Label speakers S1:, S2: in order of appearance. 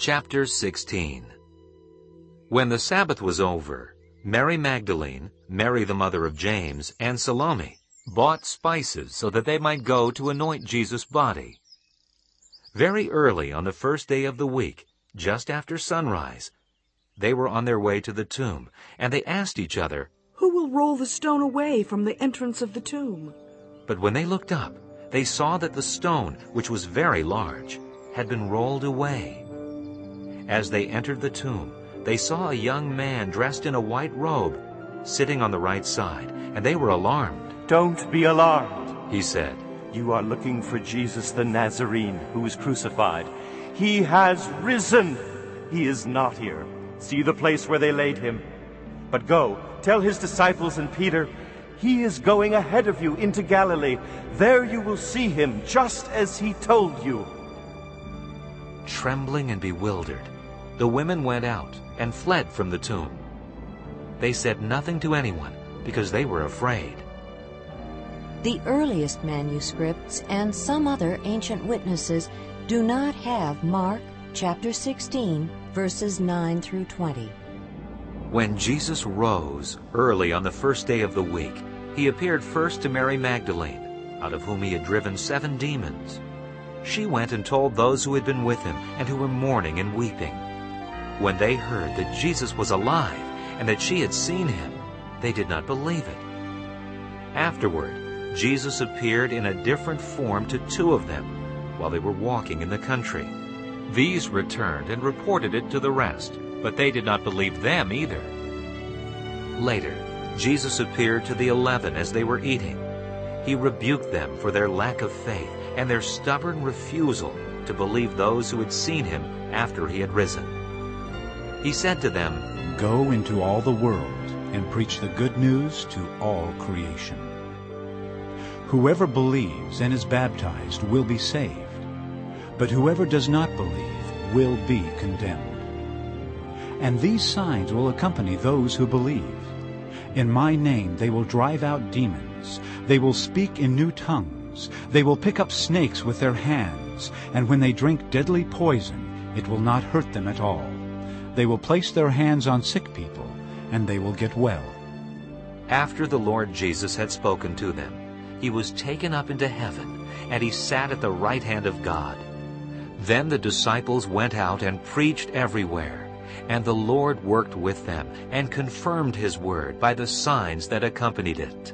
S1: Chapter 16 When the Sabbath was over, Mary Magdalene, Mary the mother of James, and Salome bought spices so that they might go to anoint Jesus' body. Very early on the first day of the week, just after sunrise, they were on their way to the tomb, and they asked each other,
S2: Who will roll the stone away from the entrance of the tomb?
S1: But when they looked up, they saw that the stone, which was very large, had been rolled away. As they entered the tomb, they saw a young man dressed in a white robe sitting on the right side, and they were alarmed.
S3: Don't be alarmed,
S1: He said,
S3: You are looking for Jesus the Nazarene, who was crucified. He has risen. He is not here. See the place where they laid him. But go, tell his disciples and Peter, he is going ahead of you into Galilee. There you will see him, just as he told you.
S1: Trembling and bewildered, the women went out and fled from the tomb. They said nothing to anyone because they were afraid.
S4: The earliest manuscripts and some other ancient witnesses do not have Mark chapter 16 verses 9 through 20.
S1: When Jesus rose early on the first day of the week, he appeared first to Mary Magdalene, out of whom he had driven seven demons. She went and told those who had been with him and who were mourning and weeping. When they heard that Jesus was alive and that she had seen him, they did not believe it. Afterward, Jesus appeared in a different form to two of them while they were walking in the country. These returned and reported it to the rest, but they did not believe them either. Later, Jesus appeared to the eleven as they were eating. He rebuked them for their lack of faith and their stubborn refusal to believe those who had seen him after he had risen. He said to them,
S5: Go into all the world and preach the good news to all creation. Whoever believes and is baptized will be saved, but whoever does not believe will be condemned. And these signs will accompany those who believe. In my name they will drive out demons. They will speak in new tongues. They will pick up snakes with their hands. And when they drink deadly poison, it will not hurt them at all. They will place their hands on sick people, and they will get well.
S1: After the Lord Jesus had spoken to them, he was taken up into heaven, and he sat at the right hand of God. Then the disciples went out and preached everywhere, and the Lord worked with them and confirmed his word by the signs that accompanied it.